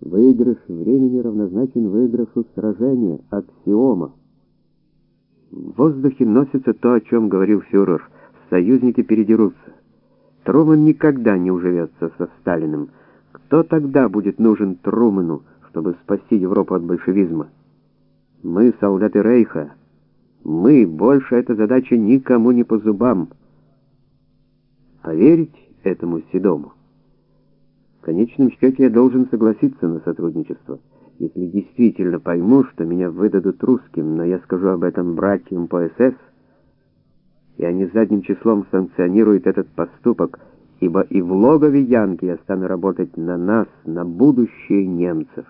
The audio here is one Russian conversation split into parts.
Выигрыш времени равнозначен выигрышу сражения, аксиома. В воздухе носится то, о чем говорил фюрер. Союзники передерутся. Трумэн никогда не уживется со Сталиным. Кто тогда будет нужен Трумэну, чтобы спасти Европу от большевизма? Мы, солдаты Рейха. Мы, больше эта задача никому не по зубам. Поверить этому Седому? Конечном счете я должен согласиться на сотрудничество, если действительно пойму, что меня выдадут русским, но я скажу об этом братьям по СС, и они задним числом санкционируют этот поступок, ибо и в логове Янки я стану работать на нас, на будущее немцев.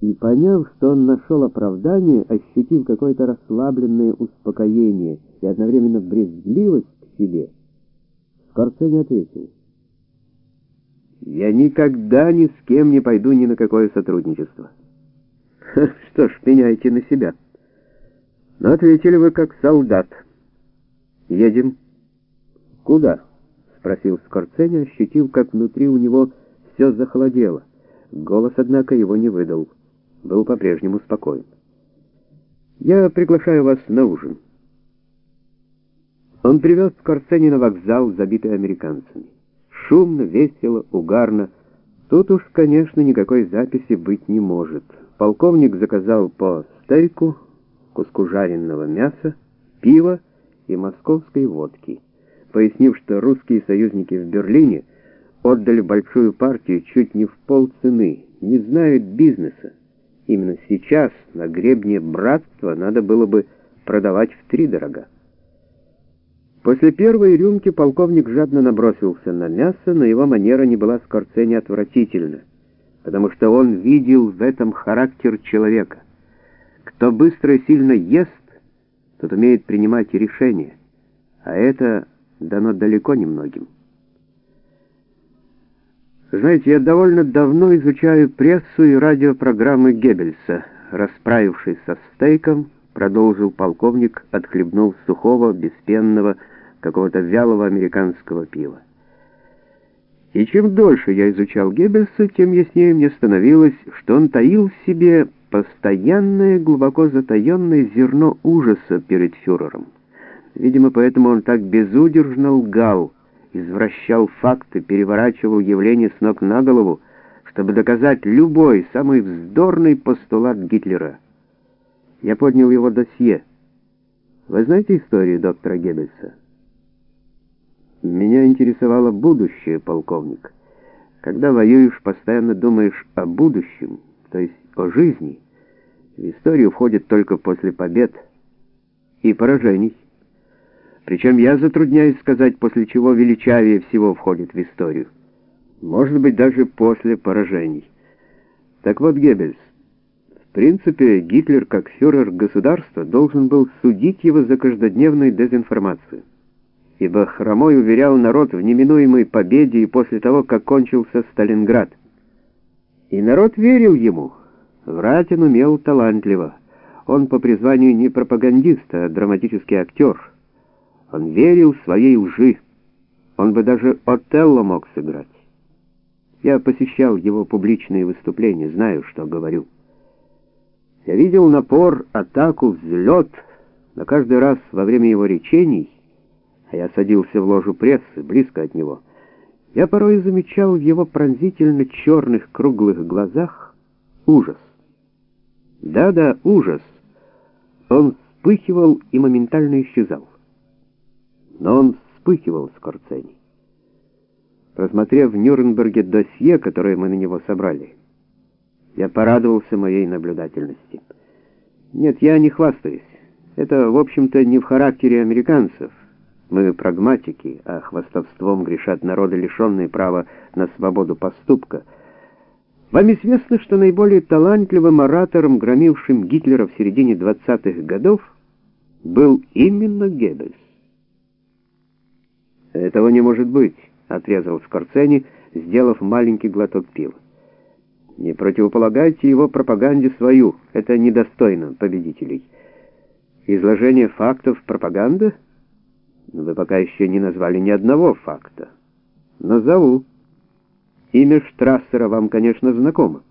И поняв, что он нашел оправдание, ощутив какое-то расслабленное успокоение и одновременно брезгливость к себе, Скорцени ответил, «Я никогда ни с кем не пойду ни на какое сотрудничество». «Что ж, пеняйте на себя». Но ответили вы как солдат. Едем. Куда? Спросил Скорцени, ощутив, как внутри у него все захолодело. Голос, однако, его не выдал. Был по-прежнему спокоен. Я приглашаю вас на ужин. Он привез Скорцени на вокзал, забитый американцами. Шумно, весело, угарно. Тут уж, конечно, никакой записи быть не может. Полковник заказал по стейку, куску жареного мяса, пива и московской водки, пояснив, что русские союзники в Берлине отдали большую партию чуть не в полцены, не знают бизнеса. Именно сейчас на гребне братства надо было бы продавать втридорога. После первой рюмки полковник жадно набросился на мясо, но его манера не была скорцени отвратительна, потому что он видел в этом характер человека. Кто быстро и сильно ест, тот умеет принимать решения, а это дано далеко не многим. Знаете, я довольно давно изучаю прессу и радиопрограммы Геббельса. Расправившись со стейком, продолжил полковник, отхлебнув сухого, беспенного, какого-то вялого американского пива. И чем дольше я изучал Геббельса, тем яснее мне становилось, что он таил в себе постоянное, глубоко затаенное зерно ужаса перед фюрером. Видимо, поэтому он так безудержно лгал, извращал факты, переворачивал явления с ног на голову, чтобы доказать любой, самый вздорный постулат Гитлера. Я поднял его досье. Вы знаете историю доктора Геббельса? Меня интересовало будущее, полковник. Когда воюешь, постоянно думаешь о будущем, то есть о жизни, в историю входит только после побед и поражений. Причем я затрудняюсь сказать, после чего величавее всего входит в историю. Может быть, даже после поражений. Так вот, Геббельс, в принципе, Гитлер, как фюрер государства, должен был судить его за каждодневную дезинформацию. Ибо Хромой уверял народ в неминуемой победе и после того, как кончился Сталинград. И народ верил ему. Врать он умел талантливо. Он по призванию не пропагандист, а драматический актер. Он верил своей лжи. Он бы даже Отелло мог сыграть. Я посещал его публичные выступления, знаю, что говорю. Я видел напор, атаку, взлет, но каждый раз во время его речений, а я садился в ложу прессы, близко от него, я порой замечал в его пронзительно черных круглых глазах ужас. Да-да, ужас. Он вспыхивал и моментально исчезал. Но он вспыхивал Скорцени. Просмотрев в Нюрнберге досье, которое мы на него собрали, я порадовался моей наблюдательности. Нет, я не хвастаюсь. Это, в общем-то, не в характере американцев. Мы прагматики, а хвастовством грешат народы, лишенные права на свободу поступка. Вам известно, что наиболее талантливым оратором, громившим Гитлера в середине 20-х годов, был именно Геббельс. «Этого не может быть», — отрезал Скорцени, сделав маленький глоток пива. «Не противополагайте его пропаганде свою, это недостойно победителей. Изложение фактов — пропаганда?» Вы пока еще не назвали ни одного факта. Назову. Имя Штрассера вам, конечно, знакомо.